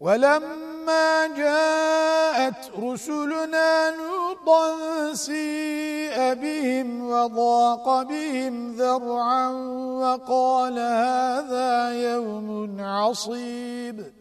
ولما جاءت رسلنا لوطا سيء بهم وضاق بهم ذرعا وقال هذا يوم عصيب.